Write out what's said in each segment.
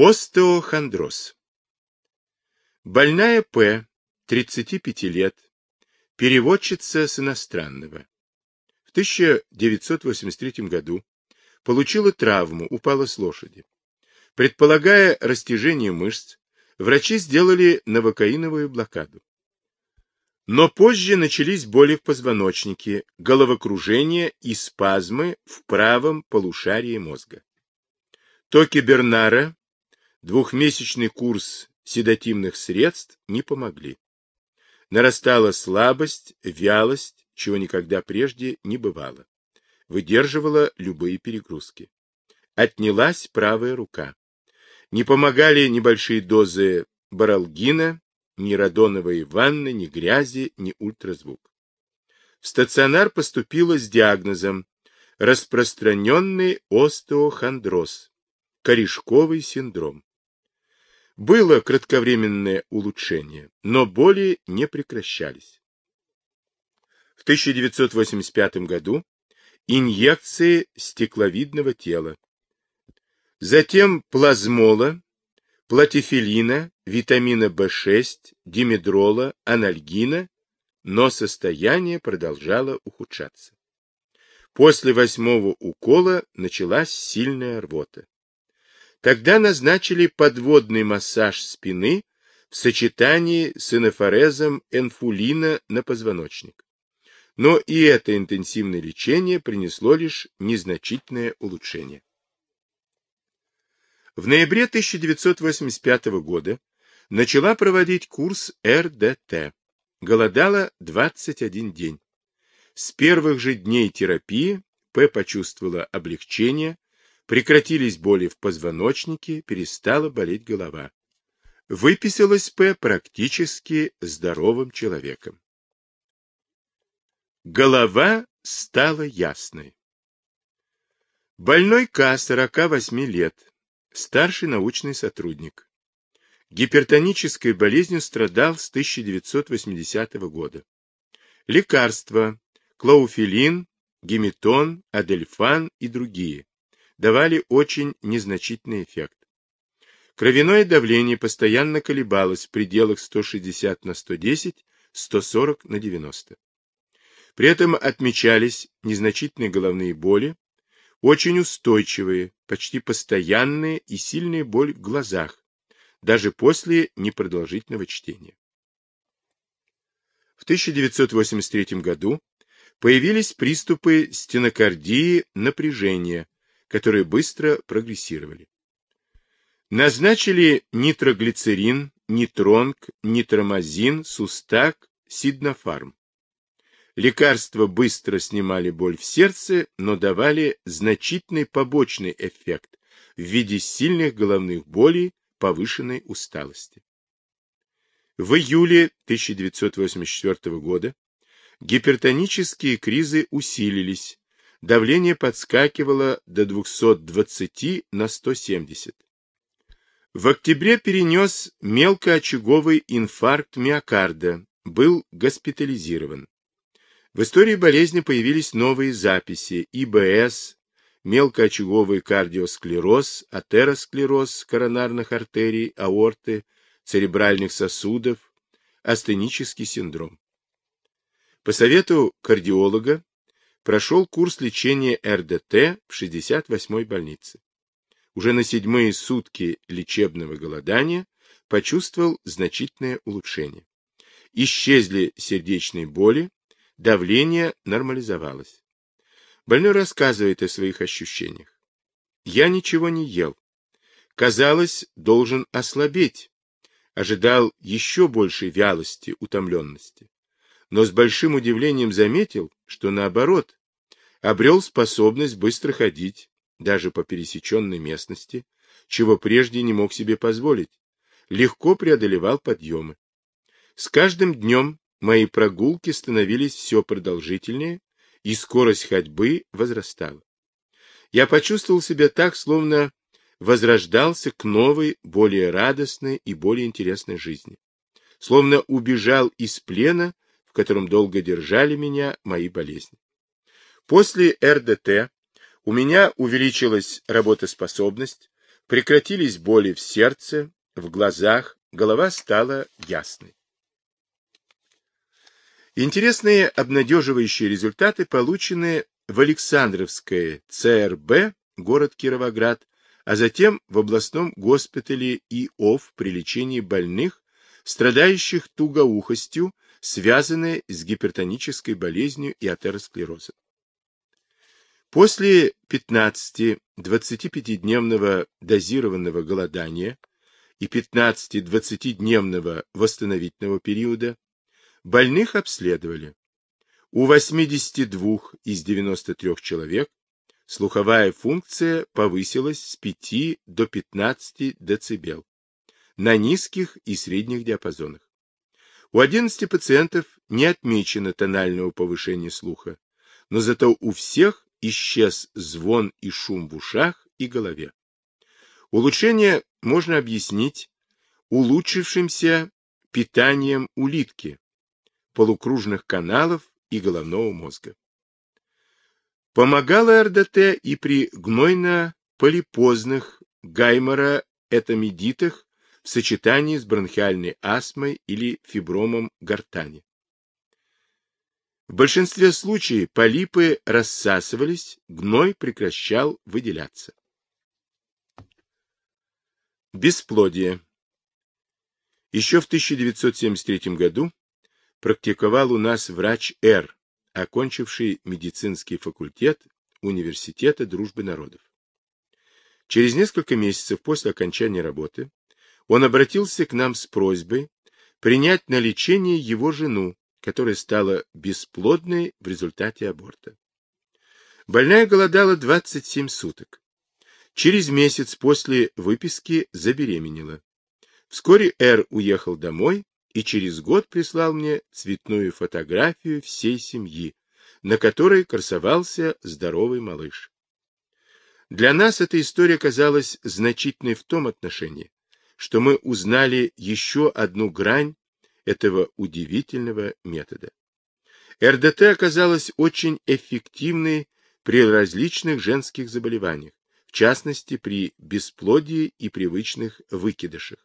Остеохондроз. Больная П, 35 лет, переводчица с иностранного. В 1983 году получила травму, упала с лошади. Предполагая растяжение мышц, врачи сделали новокаиновую блокаду. Но позже начались боли в позвоночнике, головокружение и спазмы в правом полушарии мозга. Токи Бернара, двухмесячный курс седативных средств не помогли. Нарастала слабость, вялость, чего никогда прежде не бывало. Выдерживала любые перегрузки. Отнялась правая рука. Не помогали небольшие дозы баралгина, ни радоновой ванны, ни грязи, ни ультразвук. В стационар поступила с диагнозом распространенный остеохондроз, корешковый синдром. Было кратковременное улучшение, но боли не прекращались. В 1985 году инъекции стекловидного тела, затем плазмола, платифилина, витамина В6, димедрола, анальгина, но состояние продолжало ухудшаться. После восьмого укола началась сильная рвота. Тогда назначили подводный массаж спины в сочетании с инофорезом энфулина на позвоночник. Но и это интенсивное лечение принесло лишь незначительное улучшение. В ноябре 1985 года начала проводить курс РДТ. Голодала 21 день. С первых же дней терапии П почувствовала облегчение, прекратились боли в позвоночнике, перестала болеть голова. Выписалась П практически здоровым человеком. Голова стала ясной. Больной К, 48 лет, старший научный сотрудник. Гипертонической болезнью страдал с 1980 года. Лекарства клоуфилин, геметон, адельфан и другие давали очень незначительный эффект. Кровяное давление постоянно колебалось в пределах 160 на 110, 140 на 90. При этом отмечались незначительные головные боли, очень устойчивые, почти постоянные и сильная боль в глазах, даже после непродолжительного чтения. В 1983 году появились приступы стенокардии напряжения, которые быстро прогрессировали. Назначили нитроглицерин, нитронг, нитромазин, сустак, сиднофарм. Лекарства быстро снимали боль в сердце, но давали значительный побочный эффект в виде сильных головных болей, повышенной усталости. В июле 1984 года гипертонические кризы усилились, давление подскакивало до 220 на 170. В октябре перенес мелкоочаговый инфаркт миокарда, был госпитализирован. В истории болезни появились новые записи ИБС, мелкоочаговый кардиосклероз, атеросклероз коронарных артерий, аорты, церебральных сосудов, астенический синдром. По совету кардиолога прошел курс лечения РДТ в 68-й больнице. Уже на седьмые сутки лечебного голодания почувствовал значительное улучшение. Исчезли сердечные боли, Давление нормализовалось. Больной рассказывает о своих ощущениях. Я ничего не ел. Казалось, должен ослабеть. Ожидал еще большей вялости, утомленности. Но с большим удивлением заметил, что наоборот, обрел способность быстро ходить, даже по пересеченной местности, чего прежде не мог себе позволить. Легко преодолевал подъемы. С каждым днем Мои прогулки становились все продолжительнее, и скорость ходьбы возрастала. Я почувствовал себя так, словно возрождался к новой, более радостной и более интересной жизни. Словно убежал из плена, котором долго держали меня мои болезни. После РДТ у меня увеличилась работоспособность, Прекратились боли в сердце, в глазах, голова стала ясной. Интересные обнадеживающие результаты получены в Александровской ЦРБ, город Кировоград, а затем в областном госпитале ИОВ при лечении больных, страдающих тугоухостью, связанной с гипертонической болезнью и атеросклерозом. После 15-25-дневного дозированного голодания и 15-20-дневного восстановительного периода больных обследовали. У 82 из 93 человек слуховая функция повысилась с 5 до 15 дБ на низких и средних диапазонах. У 11 пациентов не отмечено тонального повышения слуха, но зато у всех исчез звон и шум в ушах и голове. Улучшение можно объяснить улучшившимся питанием улитки, полукружных каналов и головного мозга. Помогало РДТ и при гнойно-полипозных гаймора-этамидитах в сочетании с бронхиальной астмой или фибромом гортани. В большинстве случаев полипы рассасывались, гной прекращал выделяться. Бесплодие. Еще в 1973 году практиковал у нас врач Р, окончивший медицинский факультет Университета дружбы народов. Через несколько месяцев после окончания работы он обратился к нам с просьбой принять на лечение его жену, которая стала бесплодной в результате аборта. Больная голодала 27 суток. Через месяц после выписки забеременела. Вскоре Р уехал домой и через год прислал мне цветную фотографию всей семьи, на которой красовался здоровый малыш. Для нас эта история казалась значительной в том отношении, что мы узнали еще одну грань этого удивительного метода. РДТ оказалась очень эффективной при различных женских заболеваниях, в частности при бесплодии и привычных выкидышах.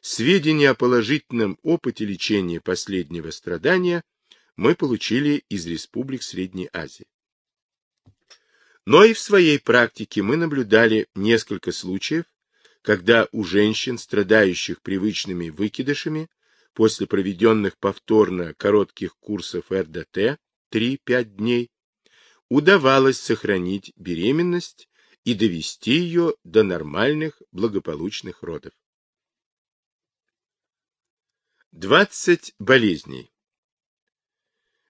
Сведения о положительном опыте лечения последнего страдания мы получили из республик Средней Азии. Но и в своей практике мы наблюдали несколько случаев, когда у женщин, страдающих привычными выкидышами, после проведенных повторно коротких курсов РДТ 3-5 дней, удавалось сохранить беременность и довести ее до нормальных благополучных родов. 20 болезней.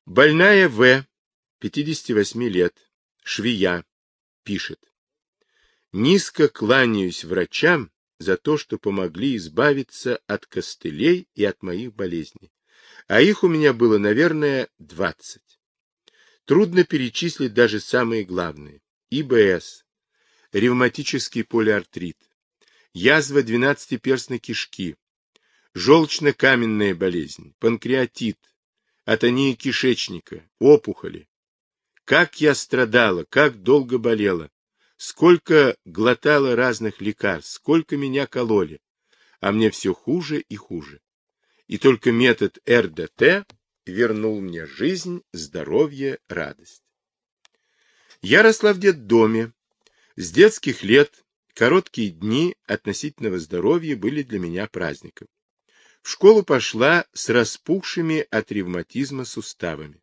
Больная В, 58 лет, швея, пишет. Низко кланяюсь врачам за то, что помогли избавиться от костылей и от моих болезней. А их у меня было, наверное, 20. Трудно перечислить даже самые главные. ИБС, ревматический полиартрит, язва двенадцатиперстной кишки, желчно-каменная болезнь, панкреатит, атония кишечника, опухоли. Как я страдала, как долго болела, сколько глотала разных лекарств, сколько меня кололи, а мне все хуже и хуже. И только метод РДТ вернул мне жизнь, здоровье, радость. Я росла в детдоме. С детских лет короткие дни относительного здоровья были для меня праздником. В школу пошла с распухшими от ревматизма суставами.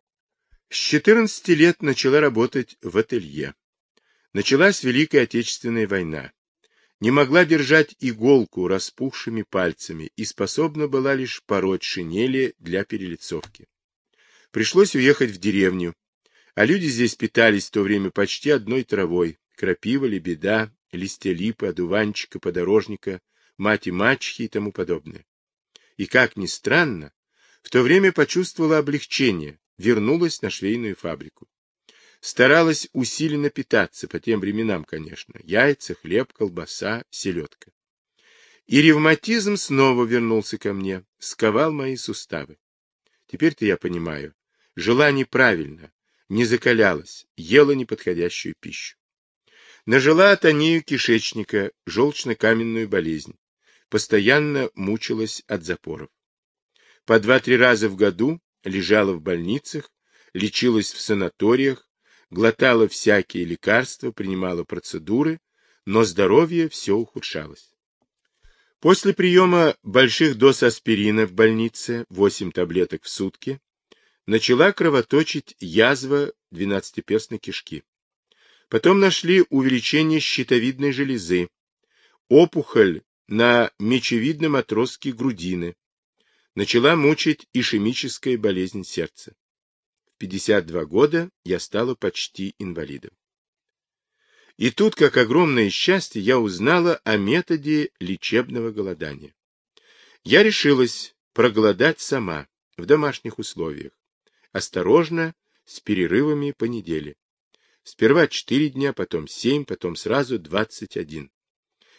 С 14 лет начала работать в ателье. Началась Великая Отечественная война. Не могла держать иголку распухшими пальцами и способна была лишь пороть шинели для перелицовки. Пришлось уехать в деревню, а люди здесь питались в то время почти одной травой, крапива, лебеда, листья липы, одуванчика, подорожника, мать и мачехи и тому подобное и, как ни странно, в то время почувствовала облегчение, вернулась на швейную фабрику. Старалась усиленно питаться, по тем временам, конечно, яйца, хлеб, колбаса, селедка. И ревматизм снова вернулся ко мне, сковал мои суставы. Теперь-то я понимаю, жила неправильно, не закалялась, ела неподходящую пищу. Нажила атонию кишечника, желчно-каменную болезнь. Постоянно мучилась от запоров. По два-три раза в году лежала в больницах, лечилась в санаториях, глотала всякие лекарства, принимала процедуры, но здоровье все ухудшалось. После приема больших доз аспирина в больнице, 8 таблеток в сутки, начала кровоточить язва двенадцатиперстной кишки. Потом нашли увеличение щитовидной железы, опухоль на мечевидном отростке грудины. Начала мучить ишемическая болезнь сердца. В 52 года я стала почти инвалидом. И тут, как огромное счастье, я узнала о методе лечебного голодания. Я решилась проголодать сама, в домашних условиях, осторожно, с перерывами по неделе. Сперва четыре дня, потом семь, потом сразу двадцать один.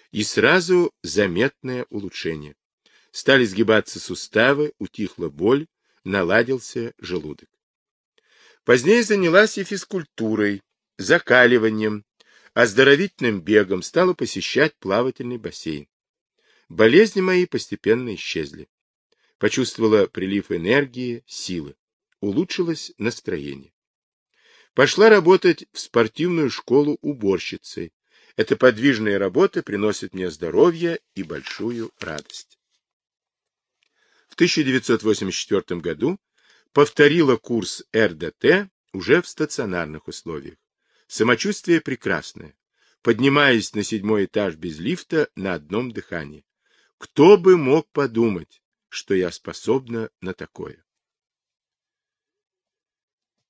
И сразу заметное улучшение. Стали сгибаться суставы, утихла боль, наладился желудок. Позднее занялась и физкультурой, закаливанием, оздоровительным бегом, стала посещать плавательный бассейн. Болезни мои постепенно исчезли. Почувствовала прилив энергии, силы. Улучшилось настроение. Пошла работать в спортивную школу уборщицей. Эта подвижная работа приносит мне здоровье и большую радость. В 1984 году повторила курс РДТ уже в стационарных условиях. Самочувствие прекрасное. Поднимаясь на седьмой этаж без лифта на одном дыхании. Кто бы мог подумать, что я способна на такое?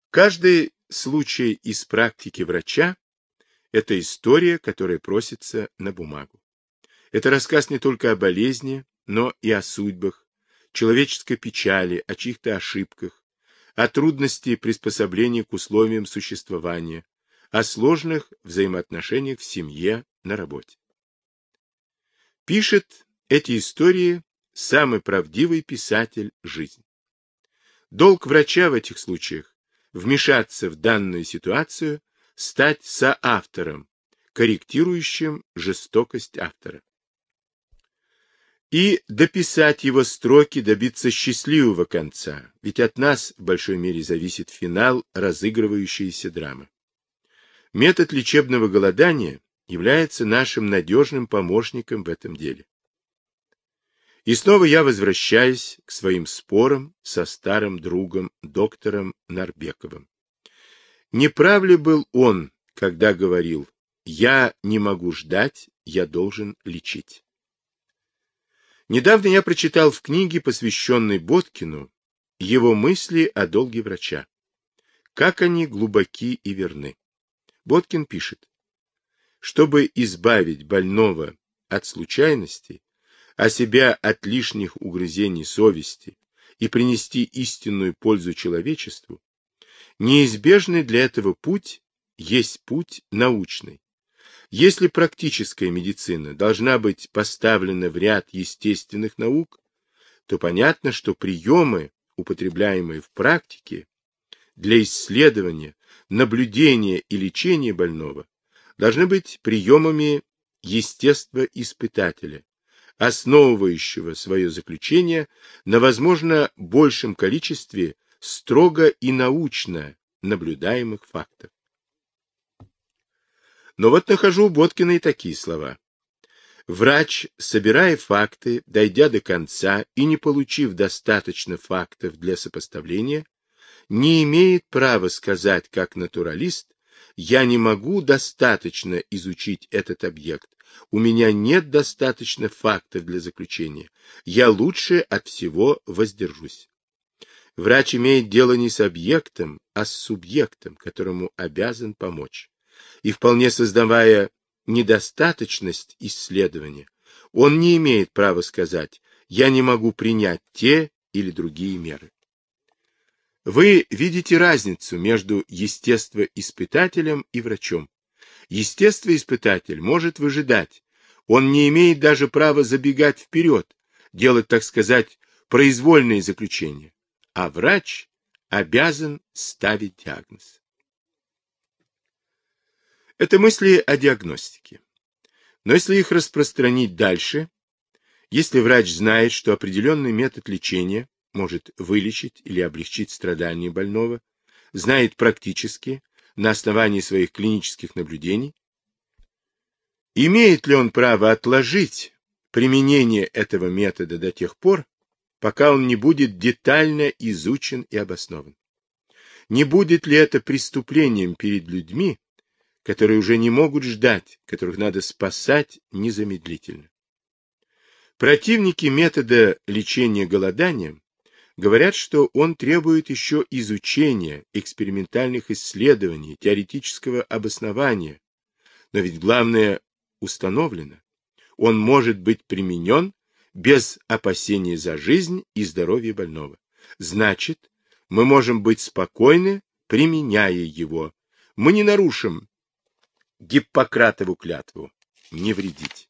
Каждый случай из практики врача – это история, которая просится на бумагу. Это рассказ не только о болезни, но и о судьбах, человеческой печали, о чьих-то ошибках, о трудности приспособления к условиям существования, о сложных взаимоотношениях в семье, на работе. Пишет эти истории самый правдивый писатель жизни. Долг врача в этих случаях вмешаться в данную ситуацию, стать соавтором, корректирующим жестокость автора. И дописать его строки, добиться счастливого конца, ведь от нас в большой мере зависит финал разыгрывающейся драмы. Метод лечебного голодания является нашим надежным помощником в этом деле. И снова я возвращаюсь к своим спорам со старым другом, доктором Нарбековым. Не прав ли был он, когда говорил «Я не могу ждать, я должен лечить»? Недавно я прочитал в книге, посвященной Боткину, его мысли о долге врача. Как они глубоки и верны. Боткин пишет, чтобы избавить больного от случайностей, а себя от лишних угрызений совести и принести истинную пользу человечеству, неизбежный для этого путь есть путь научный. Если практическая медицина должна быть поставлена в ряд естественных наук, то понятно, что приемы, употребляемые в практике, для исследования, наблюдения и лечения больного, должны быть приемами естествоиспытателя, основывающего свое заключение на, возможно, большем количестве строго и научно наблюдаемых фактов. Но вот нахожу у Боткина и такие слова. Врач, собирая факты, дойдя до конца и не получив достаточно фактов для сопоставления, не имеет права сказать как натуралист, я не могу достаточно изучить этот объект, у меня нет достаточно фактов для заключения. Я лучше от всего воздержусь. Врач имеет дело не с объектом, а с субъектом, которому обязан помочь. И вполне создавая недостаточность исследования, он не имеет права сказать «я не могу принять те или другие меры». Вы видите разницу между естествоиспытателем и врачом. Естествоиспытатель может выжидать. Он не имеет даже права забегать вперед, делать, так сказать, произвольные заключения. А врач обязан ставить диагноз. Это мысли о диагностике. Но если их распространить дальше, если врач знает, что определенный метод лечения может вылечить или облегчить страдания больного, знает практически, на основании своих клинических наблюдений, имеет ли он право отложить применение этого метода до тех пор, пока он не будет детально изучен и обоснован? Не будет ли это преступлением перед людьми, которые уже не могут ждать, которых надо спасать незамедлительно? Противники метода лечения голоданием говорят, что он требует еще изучения, экспериментальных исследований, теоретического обоснования. Но ведь главное установлено. Он может быть применен без опасения за жизнь и здоровье больного. Значит, мы можем быть спокойны, применяя его. Мы не нарушим Гиппократову клятву не вредить.